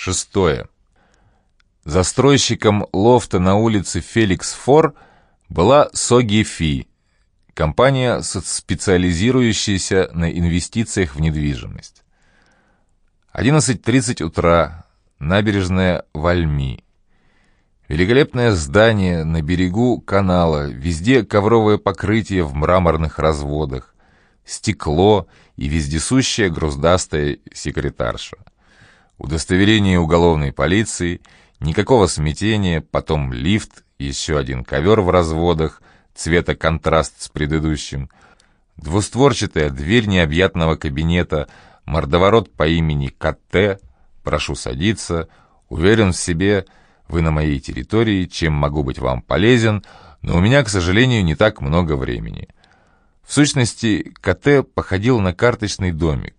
Шестое. Застройщиком лофта на улице Феликс Фор была Соги Фи, компания, специализирующаяся на инвестициях в недвижимость. 11.30 утра, набережная Вальми. Великолепное здание на берегу канала, везде ковровое покрытие в мраморных разводах, стекло и вездесущая груздастая секретарша. Удостоверение уголовной полиции, никакого смятения, потом лифт, еще один ковер в разводах, цвета контраст с предыдущим, двустворчатая дверь необъятного кабинета, мордоворот по имени КТ, прошу садиться, уверен в себе, вы на моей территории, чем могу быть вам полезен, но у меня, к сожалению, не так много времени. В сущности, КТ походил на карточный домик.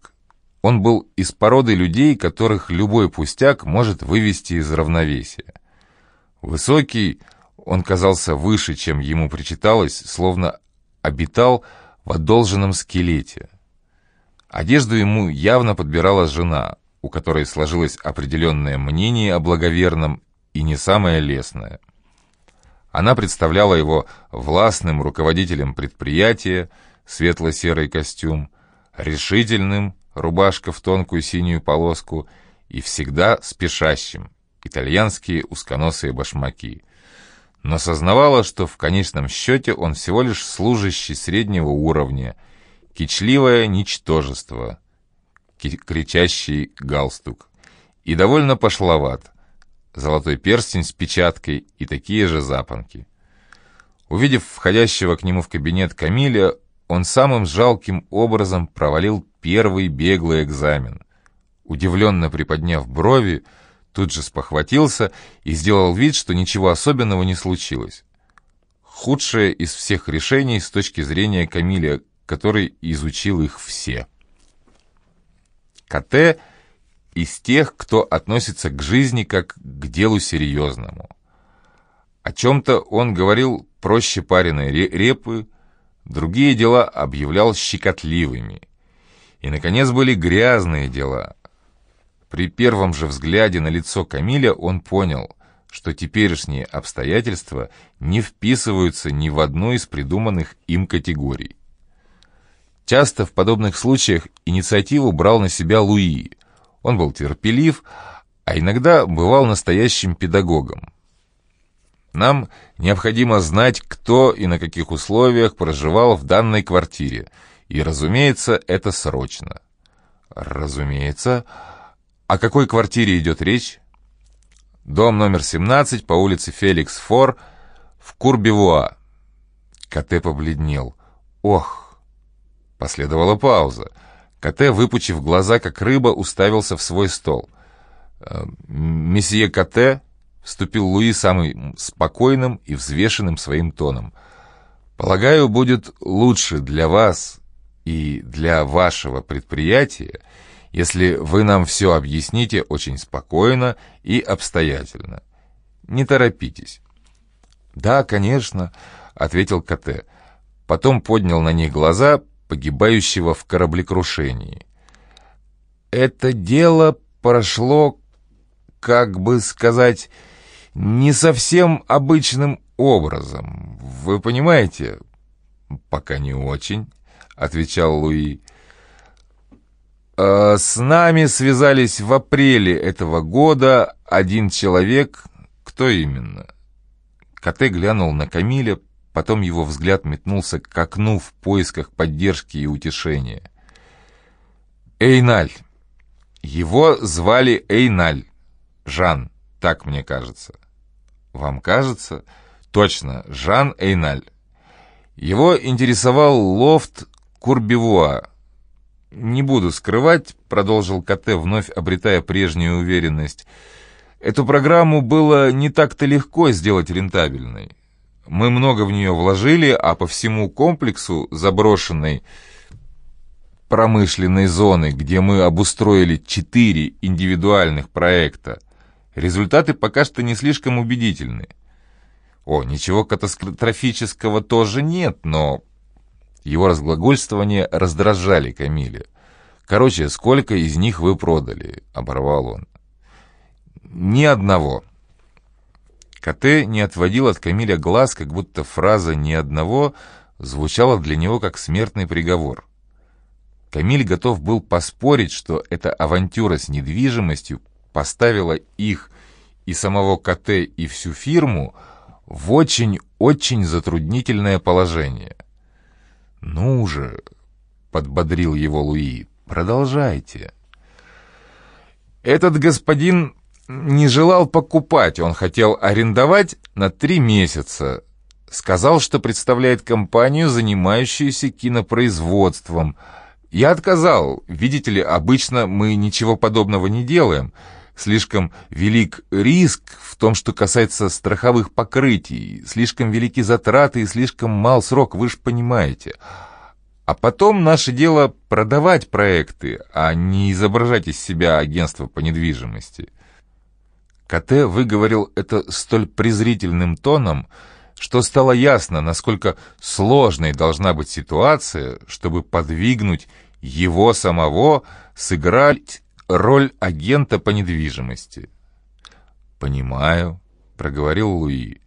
Он был из породы людей, которых любой пустяк может вывести из равновесия. Высокий, он казался выше, чем ему причиталось, словно обитал в одолженном скелете. Одежду ему явно подбирала жена, у которой сложилось определенное мнение о благоверном и не самое лестное. Она представляла его властным руководителем предприятия, светло-серый костюм, решительным, рубашка в тонкую синюю полоску и всегда спешащим, итальянские узконосые башмаки. Но сознавала, что в конечном счете он всего лишь служащий среднего уровня, кичливое ничтожество, кричащий галстук, и довольно пошловат, золотой перстень с печаткой и такие же запонки. Увидев входящего к нему в кабинет Камиля, он самым жалким образом провалил первый беглый экзамен. Удивленно приподняв брови, тут же спохватился и сделал вид, что ничего особенного не случилось. Худшее из всех решений с точки зрения Камиля, который изучил их все. КТ из тех, кто относится к жизни как к делу серьезному. О чем-то он говорил проще пареной репы, другие дела объявлял щекотливыми. И, наконец, были грязные дела. При первом же взгляде на лицо Камиля он понял, что теперешние обстоятельства не вписываются ни в одну из придуманных им категорий. Часто в подобных случаях инициативу брал на себя Луи. Он был терпелив, а иногда бывал настоящим педагогом. Нам необходимо знать, кто и на каких условиях проживал в данной квартире, и, разумеется, это срочно. Разумеется. О какой квартире идет речь? Дом номер 17 по улице Феликс Фор в Курбевуа. Коте побледнел. Ох! Последовала пауза. Коте, выпучив глаза, как рыба, уставился в свой стол. «Э, «Месье Коте», — вступил Луи самым спокойным и взвешенным своим тоном, «полагаю, будет лучше для вас и для вашего предприятия, если вы нам все объясните очень спокойно и обстоятельно. Не торопитесь». «Да, конечно», — ответил КТ. Потом поднял на них глаза, погибающего в кораблекрушении. Это дело прошло, как бы сказать, не совсем обычным образом. Вы понимаете? Пока не очень, отвечал Луи. «А с нами связались в апреле этого года один человек. Кто именно? Коте глянул на Камиля, Потом его взгляд метнулся к окну в поисках поддержки и утешения. Эйналь. Его звали Эйналь. Жан, так мне кажется. Вам кажется? Точно, Жан Эйналь. Его интересовал лофт Курбевуа. «Не буду скрывать», — продолжил КТ, вновь обретая прежнюю уверенность, «эту программу было не так-то легко сделать рентабельной. Мы много в нее вложили, а по всему комплексу заброшенной промышленной зоны, где мы обустроили четыре индивидуальных проекта, результаты пока что не слишком убедительны. О, ничего катастрофического тоже нет, но... Его разглагольствования раздражали Камиля. «Короче, сколько из них вы продали?» — оборвал он. Ни одного. Коте не отводил от Камиля глаз, как будто фраза «ни одного» звучала для него как смертный приговор. Камиль готов был поспорить, что эта авантюра с недвижимостью поставила их и самого Коте и всю фирму в очень-очень затруднительное положение. «Ну же!» — подбодрил его Луи. «Продолжайте». Этот господин не желал покупать, он хотел арендовать на три месяца. Сказал, что представляет компанию, занимающуюся кинопроизводством. Я отказал. Видите ли, обычно мы ничего подобного не делаем. Слишком велик риск в том, что касается страховых покрытий, слишком велики затраты и слишком мал срок, вы же понимаете. А потом наше дело продавать проекты, а не изображать из себя агентство по недвижимости. КТ выговорил это столь презрительным тоном, что стало ясно, насколько сложной должна быть ситуация, чтобы подвигнуть его самого сыграть роль агента по недвижимости. «Понимаю», — проговорил Луи.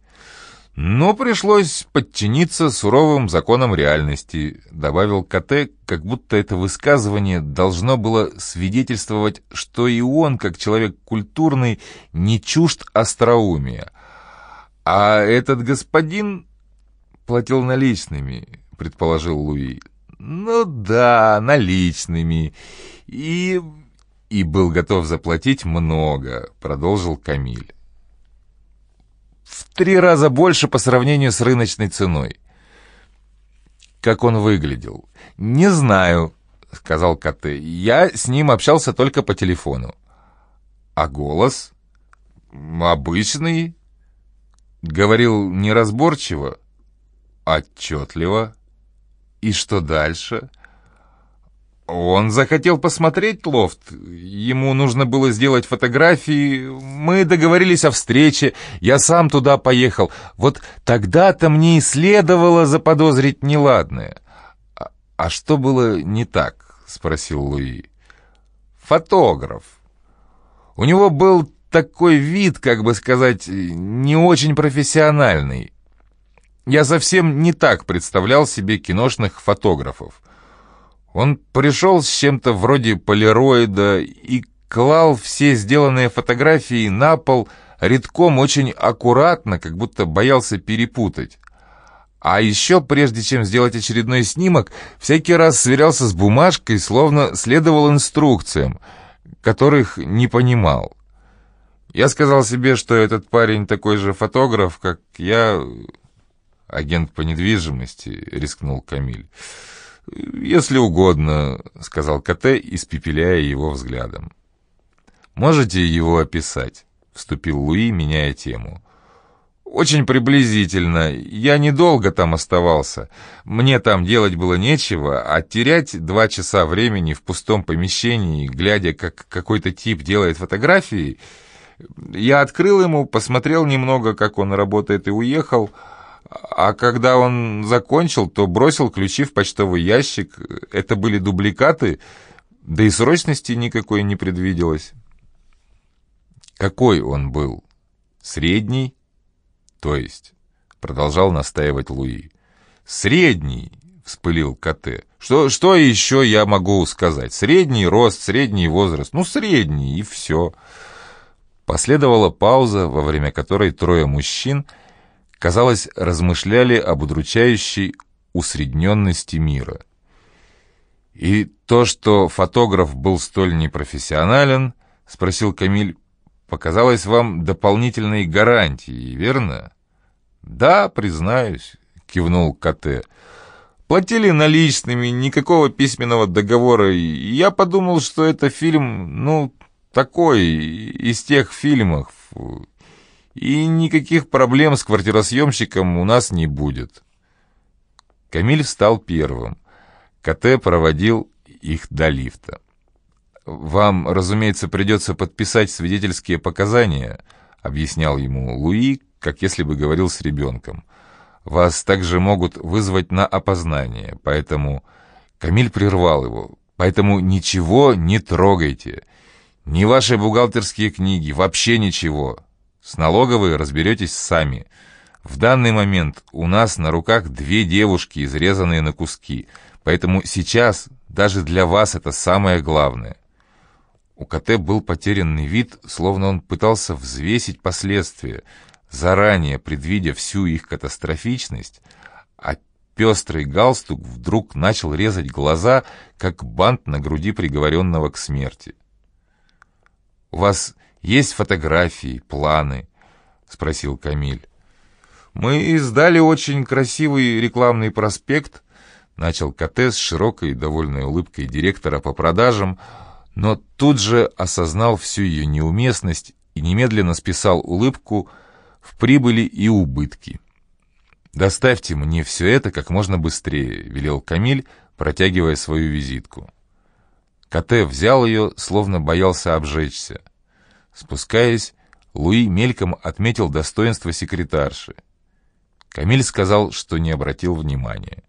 Но пришлось подчиниться суровым законам реальности, добавил КТ, как будто это высказывание должно было свидетельствовать, что и он, как человек культурный, не чужд остроумия. А этот господин платил наличными, предположил Луи. Ну да, наличными. И... и был готов заплатить много, продолжил Камиль в три раза больше по сравнению с рыночной ценой. Как он выглядел? Не знаю, сказал Коте. Я с ним общался только по телефону. А голос? Обычный. Говорил неразборчиво, отчетливо. И что дальше? — он захотел посмотреть лофт. Ему нужно было сделать фотографии. Мы договорились о встрече. Я сам туда поехал. Вот тогда-то мне и следовало заподозрить неладное. «А, а что было не так?» — спросил Луи. «Фотограф. У него был такой вид, как бы сказать, не очень профессиональный. Я совсем не так представлял себе киношных фотографов. Он пришел с чем-то вроде полироида и клал все сделанные фотографии на пол редком очень аккуратно, как будто боялся перепутать. А еще, прежде чем сделать очередной снимок, всякий раз сверялся с бумажкой, словно следовал инструкциям, которых не понимал. Я сказал себе, что этот парень такой же фотограф, как я, агент по недвижимости, рискнул Камиль. «Если угодно», — сказал КТ, испепеляя его взглядом. «Можете его описать?» — вступил Луи, меняя тему. «Очень приблизительно. Я недолго там оставался. Мне там делать было нечего, а терять два часа времени в пустом помещении, глядя, как какой-то тип делает фотографии... Я открыл ему, посмотрел немного, как он работает, и уехал...» А когда он закончил, то бросил ключи в почтовый ящик. Это были дубликаты, да и срочности никакой не предвиделось. Какой он был? Средний? То есть, продолжал настаивать Луи. Средний, вспылил КТ. Что, что еще я могу сказать? Средний рост, средний возраст. Ну, средний, и все. Последовала пауза, во время которой трое мужчин – казалось, размышляли об удручающей усредненности мира. «И то, что фотограф был столь непрофессионален, — спросил Камиль, — показалось вам дополнительной гарантией, верно?» «Да, признаюсь», — кивнул КТ. «Платили наличными, никакого письменного договора, и я подумал, что это фильм, ну, такой, из тех фильмов, и никаких проблем с квартиросъемщиком у нас не будет. Камиль встал первым. КТ проводил их до лифта. «Вам, разумеется, придется подписать свидетельские показания», объяснял ему Луи, как если бы говорил с ребенком. «Вас также могут вызвать на опознание, поэтому...» Камиль прервал его. «Поэтому ничего не трогайте. Ни ваши бухгалтерские книги, вообще ничего. С налоговой разберетесь сами. В данный момент у нас на руках две девушки, изрезанные на куски, поэтому сейчас даже для вас это самое главное. У КТ был потерянный вид, словно он пытался взвесить последствия, заранее предвидя всю их катастрофичность, а пестрый галстук вдруг начал резать глаза, как бант на груди приговоренного к смерти. «У вас есть фотографии, планы?» — спросил Камиль. «Мы издали очень красивый рекламный проспект», — начал КТ с широкой довольной улыбкой директора по продажам, но тут же осознал всю ее неуместность и немедленно списал улыбку в прибыли и убытки. «Доставьте мне все это как можно быстрее», — велел Камиль, протягивая свою визитку. КТ взял ее, словно боялся обжечься. Спускаясь, Луи мельком отметил достоинство секретарши. Камиль сказал, что не обратил внимания.